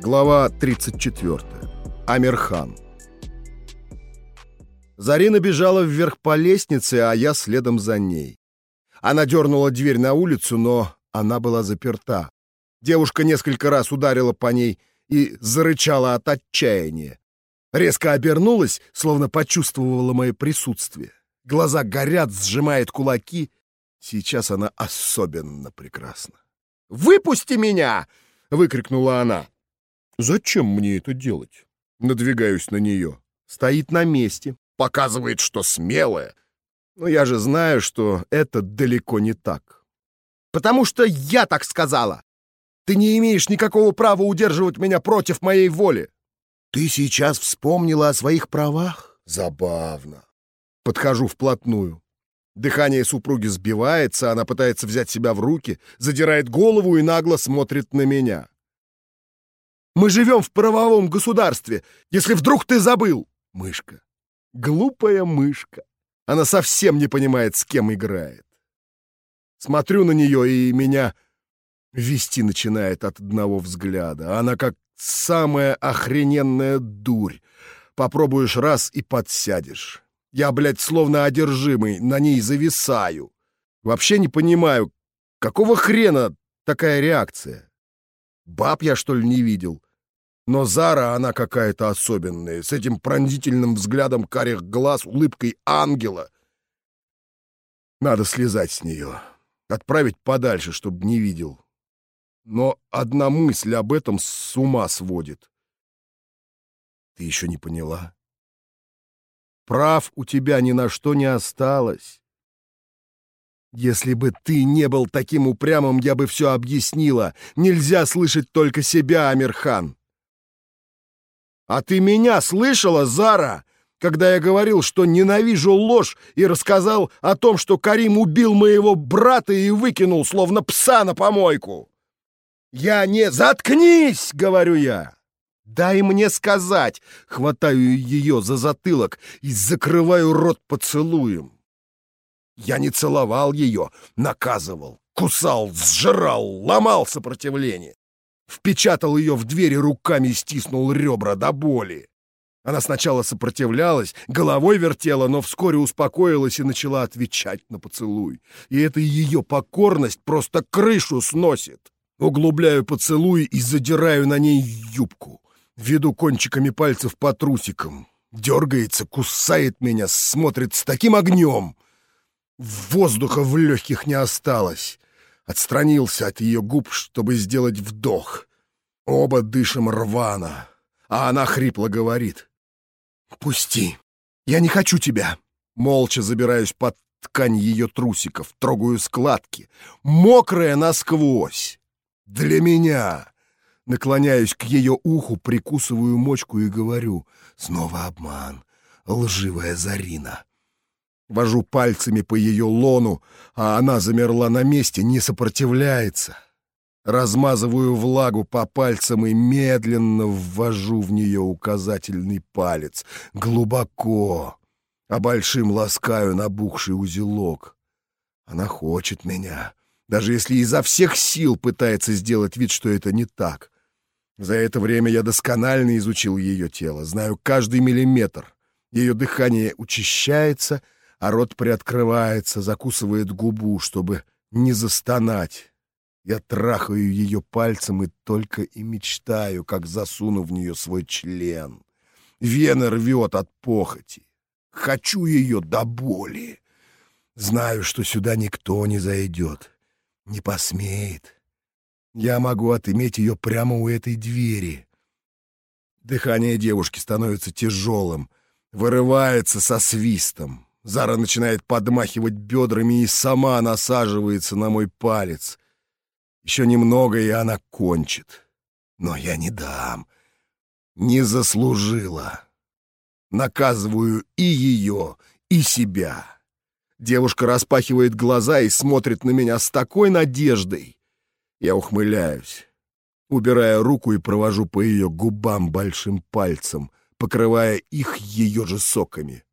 Глава 34. Амирхан. Зарина бежала вверх по лестнице, а я следом за ней. Она дернула дверь на улицу, но она была заперта. Девушка несколько раз ударила по ней и зарычала от отчаяния. Резко обернулась, словно почувствовала мое присутствие. Глаза горят, сжимает кулаки. Сейчас она особенно прекрасна. «Выпусти меня!» — выкрикнула она. «Зачем мне это делать?» Надвигаюсь на нее. Стоит на месте, показывает, что смелая. Но я же знаю, что это далеко не так. «Потому что я так сказала! Ты не имеешь никакого права удерживать меня против моей воли!» «Ты сейчас вспомнила о своих правах?» «Забавно». Подхожу вплотную. Дыхание супруги сбивается, она пытается взять себя в руки, задирает голову и нагло смотрит на меня. «Мы живем в правовом государстве, если вдруг ты забыл!» Мышка. Глупая мышка. Она совсем не понимает, с кем играет. Смотрю на нее, и меня вести начинает от одного взгляда. Она как самая охрененная дурь. Попробуешь раз и подсядешь. Я, блядь, словно одержимый, на ней зависаю. Вообще не понимаю, какого хрена такая реакция? Баб я, что ли, не видел? Но Зара, она какая-то особенная, с этим пронзительным взглядом карих глаз, улыбкой ангела. Надо слезать с нее, отправить подальше, чтобы не видел. Но одна мысль об этом с ума сводит. Ты еще не поняла? Прав у тебя ни на что не осталось. Если бы ты не был таким упрямым, я бы все объяснила. Нельзя слышать только себя, Амирхан. А ты меня слышала, Зара, когда я говорил, что ненавижу ложь и рассказал о том, что Карим убил моего брата и выкинул, словно пса на помойку? Я не... Заткнись, говорю я. «Дай мне сказать!» — хватаю ее за затылок и закрываю рот поцелуем. Я не целовал ее, наказывал, кусал, сжирал, ломал сопротивление. Впечатал ее в двери руками и стиснул ребра до боли. Она сначала сопротивлялась, головой вертела, но вскоре успокоилась и начала отвечать на поцелуй. И эта ее покорность просто крышу сносит. Углубляю поцелуй и задираю на ней юбку. Веду кончиками пальцев по трусикам. Дергается, кусает меня, смотрит с таким огнем. Воздуха в легких не осталось. Отстранился от ее губ, чтобы сделать вдох. Оба дышим рвано, а она хрипло говорит. «Пусти, я не хочу тебя!» Молча забираюсь под ткань ее трусиков, трогаю складки. Мокрая насквозь. Для меня Наклоняюсь к ее уху, прикусываю мочку и говорю. Снова обман. Лживая Зарина. Вожу пальцами по ее лону, а она замерла на месте, не сопротивляется. Размазываю влагу по пальцам и медленно ввожу в нее указательный палец. Глубоко, а большим ласкаю набухший узелок. Она хочет меня, даже если изо всех сил пытается сделать вид, что это не так. За это время я досконально изучил ее тело, знаю каждый миллиметр. Ее дыхание учащается, а рот приоткрывается, закусывает губу, чтобы не застонать. Я трахаю ее пальцем и только и мечтаю, как засуну в нее свой член. Вена рвет от похоти. Хочу ее до боли. Знаю, что сюда никто не зайдет, не посмеет. Я могу отыметь ее прямо у этой двери. Дыхание девушки становится тяжелым, вырывается со свистом. Зара начинает подмахивать бедрами и сама насаживается на мой палец. Еще немного, и она кончит. Но я не дам. Не заслужила. Наказываю и ее, и себя. Девушка распахивает глаза и смотрит на меня с такой надеждой. Я ухмыляюсь, убирая руку и провожу по ее губам большим пальцем, покрывая их ее же соками.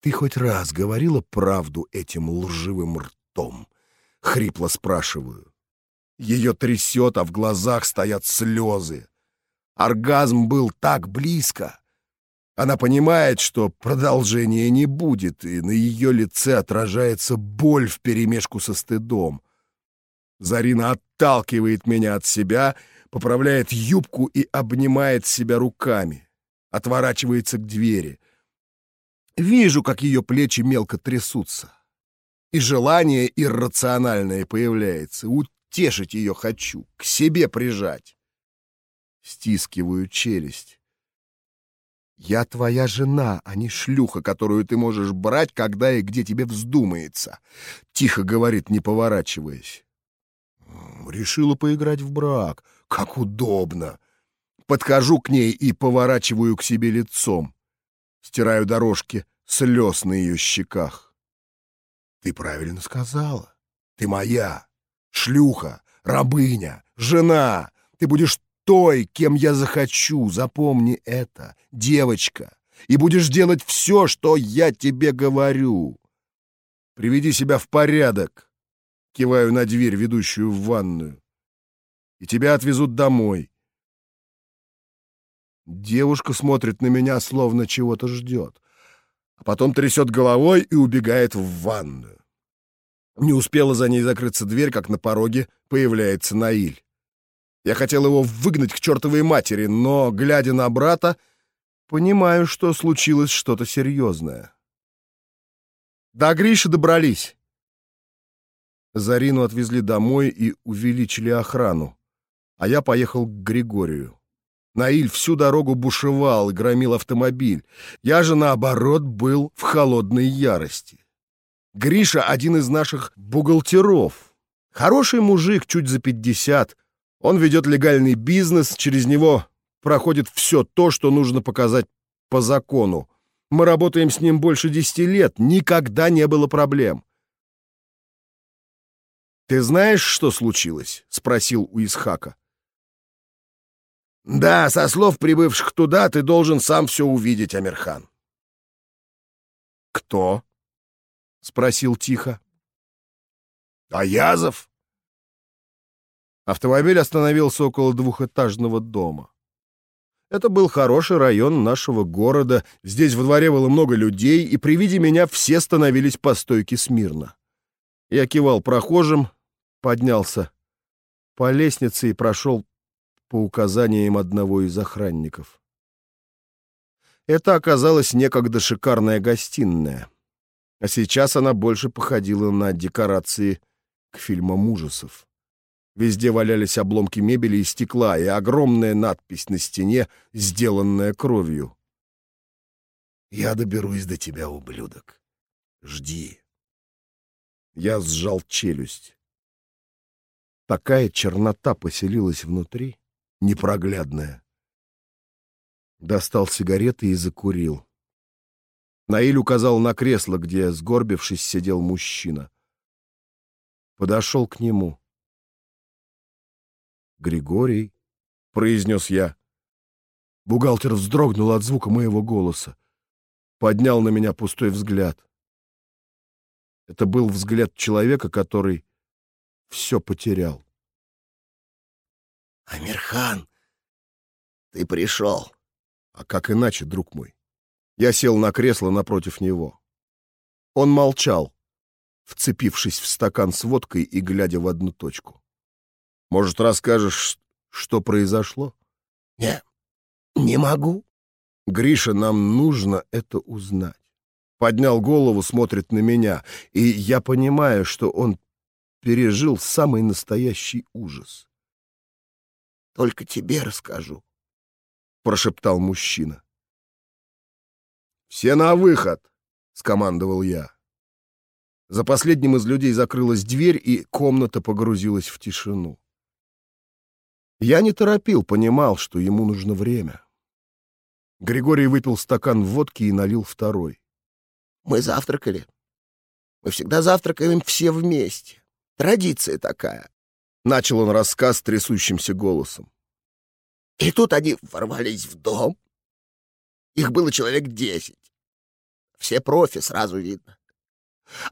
«Ты хоть раз говорила правду этим лживым ртом?» — хрипло спрашиваю. Ее трясет, а в глазах стоят слезы. Оргазм был так близко. Она понимает, что продолжения не будет, и на ее лице отражается боль вперемешку со стыдом. Зарина отталкивает меня от себя, поправляет юбку и обнимает себя руками. Отворачивается к двери. Вижу, как ее плечи мелко трясутся. И желание иррациональное появляется. Утешить ее хочу, к себе прижать. Стискиваю челюсть. Я твоя жена, а не шлюха, которую ты можешь брать, когда и где тебе вздумается. Тихо говорит, не поворачиваясь. Решила поиграть в брак. Как удобно. Подхожу к ней и поворачиваю к себе лицом. Стираю дорожки слез на ее щеках. Ты правильно сказала. Ты моя. Шлюха, рабыня, жена. Ты будешь той, кем я захочу. Запомни это, девочка. И будешь делать все, что я тебе говорю. Приведи себя в порядок. Киваю на дверь, ведущую в ванную. И тебя отвезут домой. Девушка смотрит на меня, словно чего-то ждет. А потом трясет головой и убегает в ванную. Не успела за ней закрыться дверь, как на пороге появляется Наиль. Я хотел его выгнать к чертовой матери, но, глядя на брата, понимаю, что случилось что-то серьезное. До Гриши добрались. Зарину отвезли домой и увеличили охрану, а я поехал к Григорию. Наиль всю дорогу бушевал громил автомобиль. Я же, наоборот, был в холодной ярости. Гриша — один из наших бухгалтеров. Хороший мужик, чуть за пятьдесят. Он ведет легальный бизнес, через него проходит все то, что нужно показать по закону. Мы работаем с ним больше десяти лет, никогда не было проблем. «Ты знаешь, что случилось?» — спросил у Исхака. «Да, со слов прибывших туда ты должен сам все увидеть, Амирхан». «Кто?» — спросил тихо. «Аязов?» Автомобиль остановился около двухэтажного дома. Это был хороший район нашего города. Здесь во дворе было много людей, и при виде меня все становились по стойке смирно. Я кивал прохожим, поднялся по лестнице и прошел по указаниям одного из охранников. Это оказалась некогда шикарная гостиная а сейчас она больше походила на декорации к фильмам ужасов. Везде валялись обломки мебели и стекла, и огромная надпись на стене, сделанная кровью. «Я доберусь до тебя, ублюдок. Жди». Я сжал челюсть. Такая чернота поселилась внутри, непроглядная. Достал сигареты и закурил. Наиль указал на кресло, где, сгорбившись, сидел мужчина. Подошел к нему. «Григорий», — произнес я. Бухгалтер вздрогнул от звука моего голоса. Поднял на меня пустой взгляд. Это был взгляд человека, который все потерял. «Амирхан, ты пришел!» «А как иначе, друг мой?» Я сел на кресло напротив него. Он молчал, вцепившись в стакан с водкой и глядя в одну точку. «Может, расскажешь, что произошло?» «Не, не могу». «Гриша, нам нужно это узнать». Поднял голову, смотрит на меня, и я понимаю, что он пережил самый настоящий ужас. «Только тебе расскажу», — прошептал мужчина. «Все на выход!» — скомандовал я. За последним из людей закрылась дверь, и комната погрузилась в тишину. Я не торопил, понимал, что ему нужно время. Григорий выпил стакан водки и налил второй. «Мы завтракали. Мы всегда завтракаем все вместе. Традиция такая», — начал он рассказ трясущимся голосом. «И тут они ворвались в дом, их было человек десять. Все профи, сразу видно.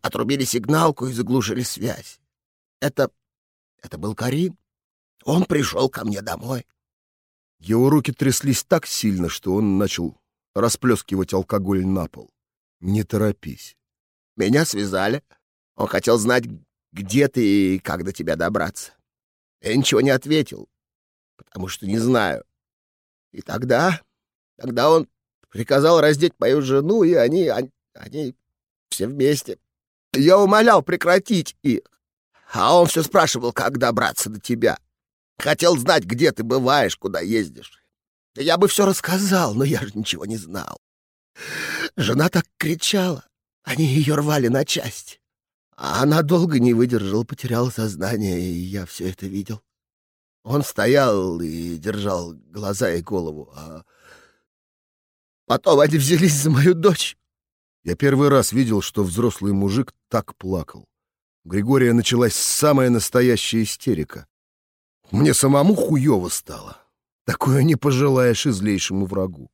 Отрубили сигналку и заглушили связь. Это... Это был Карим. Он пришел ко мне домой. Его руки тряслись так сильно, что он начал расплескивать алкоголь на пол. Не торопись. Меня связали. Он хотел знать, где ты и как до тебя добраться. Я ничего не ответил, потому что не знаю. И тогда, тогда он приказал раздеть мою жену, и они, они, они все вместе. Я умолял прекратить их, а он все спрашивал, как добраться до тебя. Хотел знать, где ты бываешь, куда ездишь. Я бы все рассказал, но я же ничего не знал. Жена так кричала. Они ее рвали на части. Она долго не выдержала, потеряла сознание, и я все это видел. Он стоял и держал глаза и голову, а потом они взялись за мою дочь. Я первый раз видел, что взрослый мужик так плакал. У Григория началась самая настоящая истерика. Мне самому хуёво стало. Такое не пожелаешь излейшему врагу.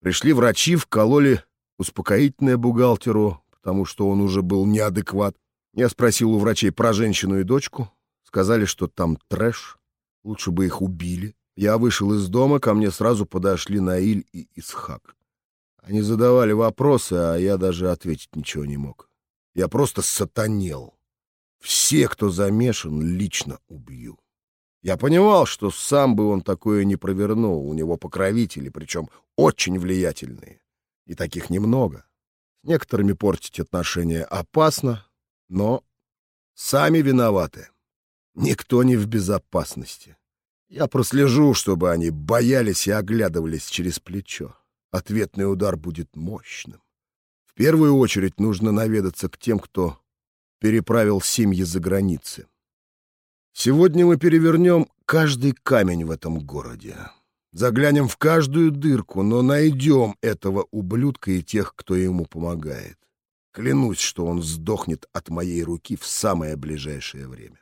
Пришли врачи, вкололи успокоительное бухгалтеру, потому что он уже был неадекват. Я спросил у врачей про женщину и дочку. Сказали, что там трэш. Лучше бы их убили. Я вышел из дома, ко мне сразу подошли Наиль и Исхак. Они задавали вопросы, а я даже ответить ничего не мог. Я просто сатанел. Все, кто замешан, лично убью. Я понимал, что сам бы он такое не провернул. У него покровители, причем очень влиятельные. И таких немного. С некоторыми портить отношения опасно, но сами виноваты. Никто не в безопасности. Я прослежу, чтобы они боялись и оглядывались через плечо. Ответный удар будет мощным. В первую очередь нужно наведаться к тем, кто переправил семьи за границы. Сегодня мы перевернем каждый камень в этом городе. Заглянем в каждую дырку, но найдем этого ублюдка и тех, кто ему помогает. Клянусь, что он сдохнет от моей руки в самое ближайшее время.